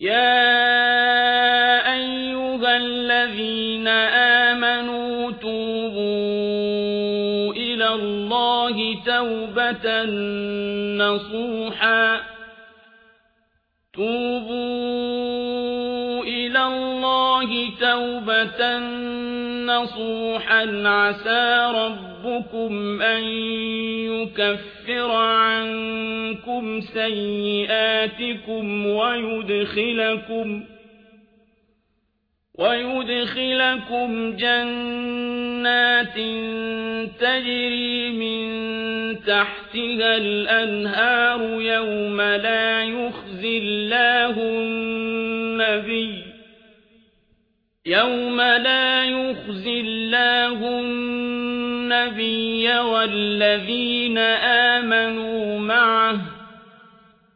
يا أيها الذين آمنوا توبوا إلى الله توبة نصوحا توبوا إلى الله توبة نصوحا عسى ربكم أن يكفر عنكم سيئاتكم ويدخلكم ويدخلكم جنات تجري من تحتها الأنهار يوم لا يخزي الله النبي يوم لا يخزي الله النبي والذين آمنوا معه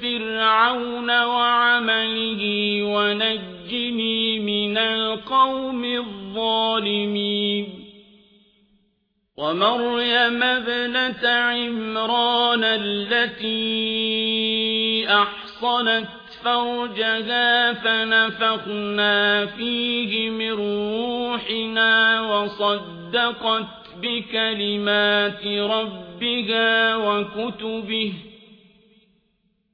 فرعون وعمله ونجني من القوم الظالمين. ومريم ابنة عمران التي أحصنت فرجها فنفخنا فيه من روحنا وصدقت بكلمات ربها وكتبه.